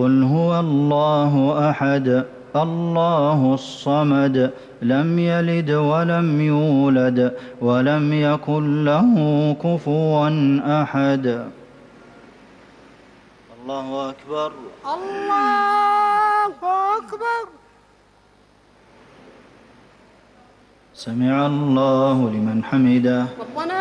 قل هو الله أحد الله الصمد لم يلد ولم يولد ولم يكن له كفوا أحد. الله أكبر. الله أكبر. سمع الله لمن حمده. ربنا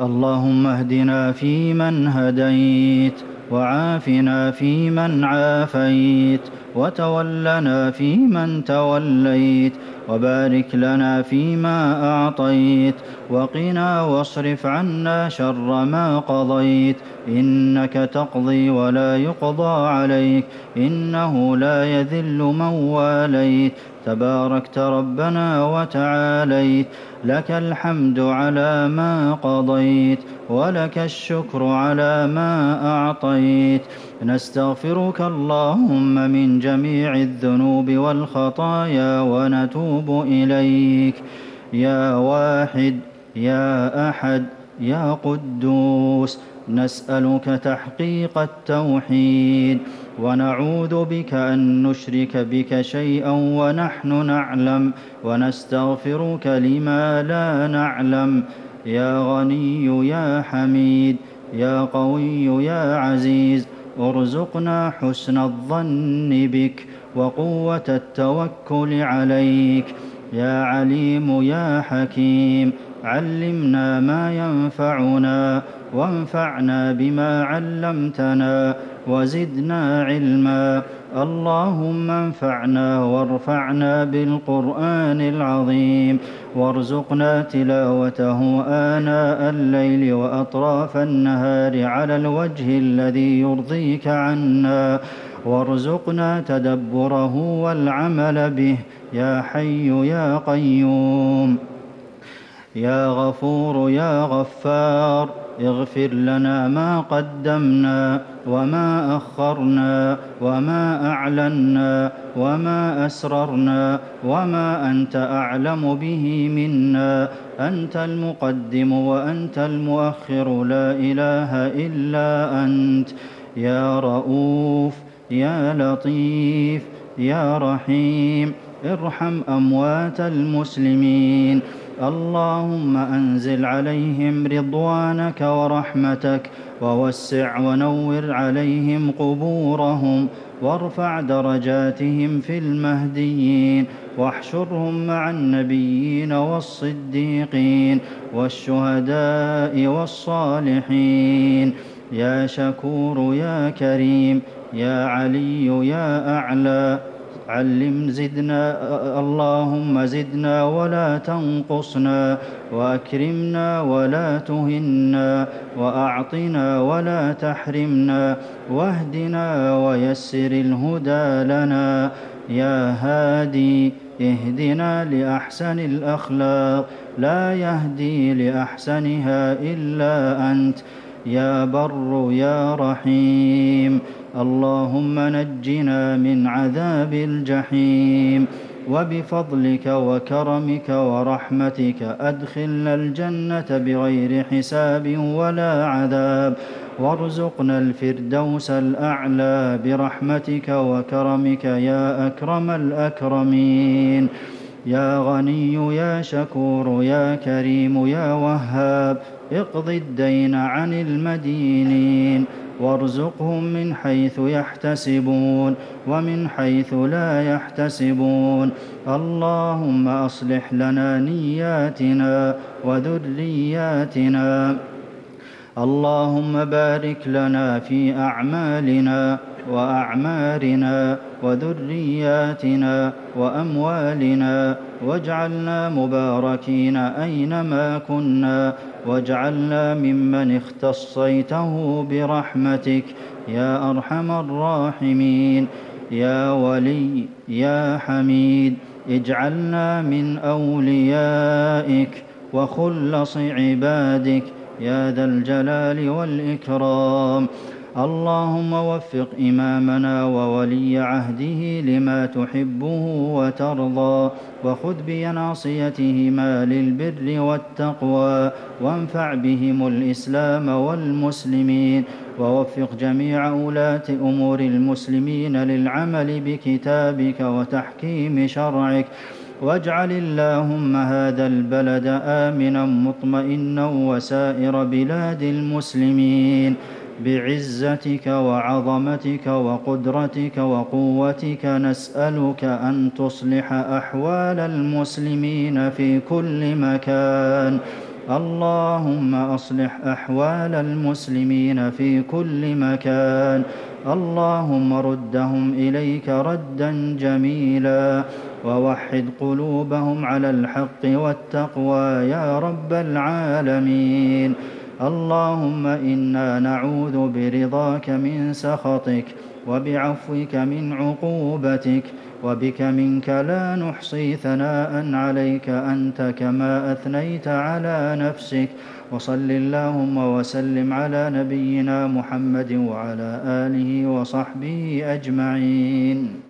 اللهم اهدنا فيمن هديت وعافنا فيمن عافيت وتولنا فيمن توليت وبارك لنا فيما أعطيت وقنا واصرف عنا شر ما قضيت إنك تقضي ولا يقضى عليك إنه لا يذل من واليت تباركت ربنا وتعاليت لك الحمد على ما قضيت ولك الشكر على ما أعطيت نستغفرك اللهم من جميع الذنوب والخطايا ونتوب إليك. يا واحد يا أحد يا قدوس نسألك تحقيق التوحيد. ونعوذ بك أن نشرك بك شيئا ونحن نعلم. ونستغفرك لما لا نعلم. يا غني يا حميد يا قوي يا عزيز. ارزقنا حسن الظن بك وقوة التوكل عليك. يا عليم يا حكيم علمنا ما ينفعنا وانفعنا بما علمتنا وزدنا علما. اللهم انفعنا وارفعنا بالقرآن العظيم وارزقنا تلاوته آناء الليل وأطراف النهار على الوجه الذي يرضيك عنا. وارزقنا تدبره والعمل به يا حي يا قيوم. يا غفور يا غفار. اغفر لنا ما قدمنا وما أخرنا وما أعلنا وما أسررنا وما أنت أعلم به منا. أنت المقدم وأنت المؤخر لا إله إلا أنت. يا رؤوف يا لطيف يا رحيم ارحم أموات المسلمين. اللهم أنزل عليهم رضوانك ورحمتك ووسع ونور عليهم قبورهم وارفع درجاتهم في المهديين واحشرهم مع النبيين والصديقين والشهداء والصالحين يا شكور يا كريم يا علي يا أعلى علم زدنا اللهم زدنا ولا تنقصنا وأكرمنا ولا تهنا وأعطنا ولا تحرمنا واهدنا ويسر الهدى لنا. يا هادي اهدنا لأحسن الأخلاق لا يهدي لأحسنها إلا أنت. يا بر يا رحيم. اللهم نجنا من عذاب الجحيم وبفضلك وكرمك ورحمتك أدخلنا الجنة بغير حساب ولا عذاب وارزقنا الفردوس الأعلى برحمتك وكرمك يا أكرم الأكرمين يا غني يا شكور يا كريم يا وهاب اقض الدين عن المدينين وارزقهم من حيث يحتسبون ومن حيث لا يحتسبون. اللهم أصلح لنا نياتنا وذرياتنا. اللهم بارك لنا في أعمالنا وأعمارنا وذرياتنا وأموالنا واجعلنا مباركين أينما كنا واجعلنا ممن اختصيته برحمتك. يا أرحم الراحمين. يا ولي يا حميد اجعلنا من أوليائك وخلص عبادك. يا ذا الجلال والإكرام. اللهم وفق إمامنا وولي عهده لما تحبه وترضى وخذ بناصيتهما للبر والتقوى وانفع بهم الإسلام والمسلمين ووفق جميع ولاة أمور المسلمين للعمل بكتابك وتحكيم شرعك واجعل اللهم هذا البلد آمنا مطمئنا وسائر بلاد المسلمين. بعزتك وعظمتك وقدرتك وقوتك نسألك أن تصلح أحوال المسلمين في كل مكان. اللهم أصلح أحوال المسلمين في كل مكان. اللهم ردهم إليك ردا جميلا. ووحد قلوبهم على الحق والتقوى يا رب العالمين. اللهم إنا نعوذ برضاك من سخطك وبعفوك من عقوبتك وبك منك لا نحصي ثناء عليك أنت كما أثنيت على نفسك. وصل اللهم وسلم على نبينا محمد وعلى آله وصحبه أجمعين.